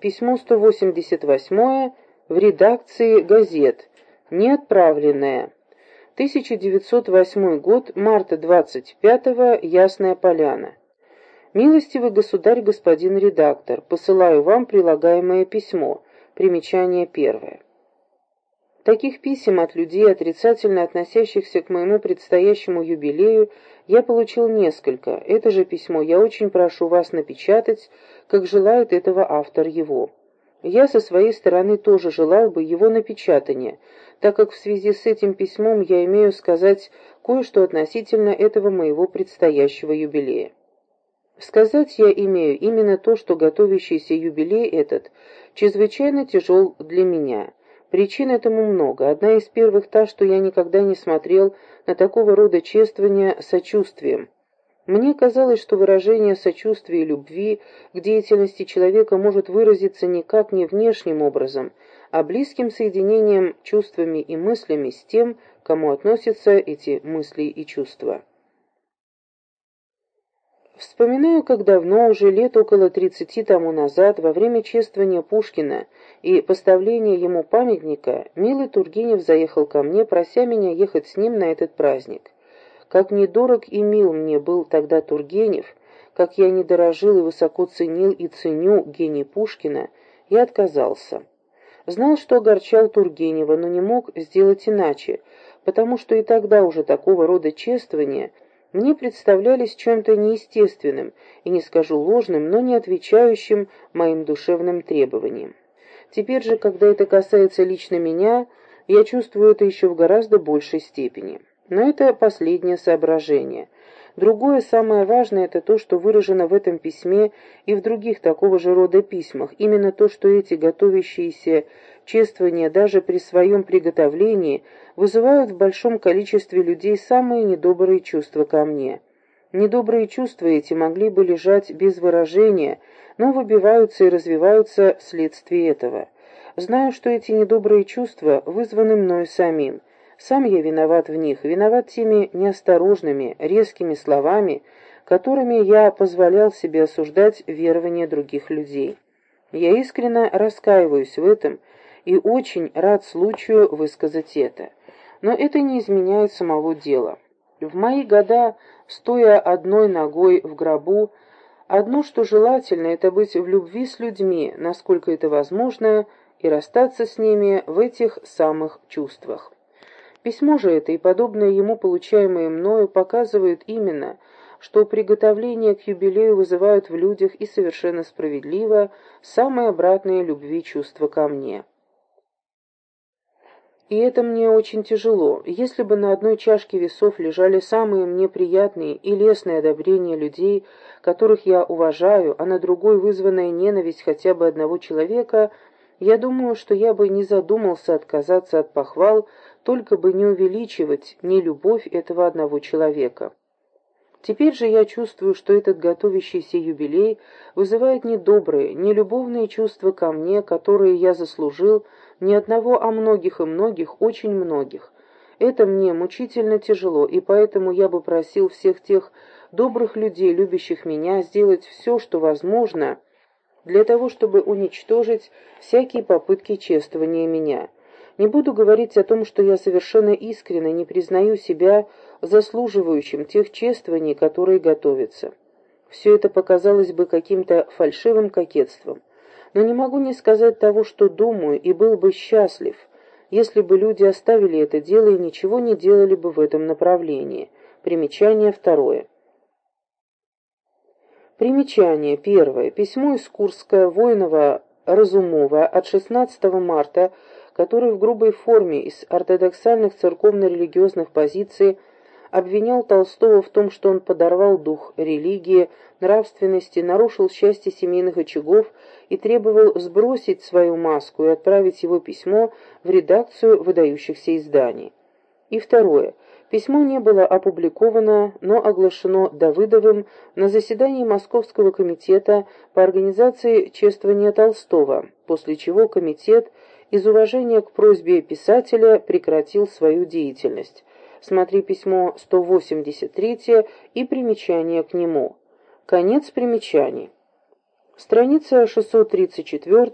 Письмо 188 в редакции газет, не отправленное. 1908 год, марта 25-го, Ясная Поляна. Милостивый государь, господин редактор, посылаю вам прилагаемое письмо. Примечание первое. Таких писем от людей, отрицательно относящихся к моему предстоящему юбилею, я получил несколько. Это же письмо я очень прошу вас напечатать, как желает этого автор его. Я со своей стороны тоже желал бы его напечатания, так как в связи с этим письмом я имею сказать кое-что относительно этого моего предстоящего юбилея. Сказать я имею именно то, что готовящийся юбилей этот чрезвычайно тяжел для меня – Причин этому много. Одна из первых та, что я никогда не смотрел на такого рода чествования сочувствием. Мне казалось, что выражение сочувствия и любви к деятельности человека может выразиться никак не внешним образом, а близким соединением чувствами и мыслями с тем, кому относятся эти мысли и чувства. Вспоминаю, как давно, уже лет около тридцати тому назад, во время чествования Пушкина и поставления ему памятника, милый Тургенев заехал ко мне, прося меня ехать с ним на этот праздник. Как недорог и мил мне был тогда Тургенев, как я не дорожил и высоко ценил и ценю гений Пушкина, я отказался. Знал, что огорчал Тургенева, но не мог сделать иначе, потому что и тогда уже такого рода чествования – мне представлялись чем-то неестественным и, не скажу ложным, но не отвечающим моим душевным требованиям. Теперь же, когда это касается лично меня, я чувствую это еще в гораздо большей степени. Но это последнее соображение. Другое, самое важное, это то, что выражено в этом письме и в других такого же рода письмах. Именно то, что эти готовящиеся чествования даже при своем приготовлении вызывают в большом количестве людей самые недобрые чувства ко мне. Недобрые чувства эти могли бы лежать без выражения, но выбиваются и развиваются вследствие этого. Знаю, что эти недобрые чувства вызваны мною самим. Сам я виноват в них, виноват теми неосторожными, резкими словами, которыми я позволял себе осуждать верования других людей. Я искренне раскаиваюсь в этом и очень рад случаю высказать это. Но это не изменяет самого дела. В мои года, стоя одной ногой в гробу, одно, что желательно, это быть в любви с людьми, насколько это возможно, и расстаться с ними в этих самых чувствах. Письмо же это и подобное ему получаемое мною показывают именно, что приготовления к юбилею вызывают в людях и совершенно справедливо самые обратные любви чувства ко мне. И это мне очень тяжело. Если бы на одной чашке весов лежали самые мне приятные и лестные одобрения людей, которых я уважаю, а на другой вызванная ненависть хотя бы одного человека, я думаю, что я бы не задумался отказаться от похвал, только бы не увеличивать не любовь этого одного человека. Теперь же я чувствую, что этот готовящийся юбилей вызывает не добрые, не любовные чувства ко мне, которые я заслужил, не одного, а многих и многих, очень многих. Это мне мучительно тяжело, и поэтому я бы просил всех тех добрых людей, любящих меня, сделать все, что возможно, для того, чтобы уничтожить всякие попытки чествования меня. Не буду говорить о том, что я совершенно искренне не признаю себя заслуживающим тех чествований, которые готовятся. Все это показалось бы каким-то фальшивым кокетством но не могу не сказать того, что думаю, и был бы счастлив, если бы люди оставили это дело и ничего не делали бы в этом направлении. Примечание второе. Примечание первое. Письмо из Курска Воинова Разумова от 16 марта, который в грубой форме из ортодоксальных церковно-религиозных позиций обвинял Толстого в том, что он подорвал дух религии, нравственности, нарушил счастье семейных очагов и требовал сбросить свою маску и отправить его письмо в редакцию выдающихся изданий. И второе. Письмо не было опубликовано, но оглашено Давыдовым на заседании Московского комитета по организации чествования Толстого, после чего комитет из уважения к просьбе писателя прекратил свою деятельность. Смотри письмо 183 и примечание к нему. Конец примечаний. Страница 634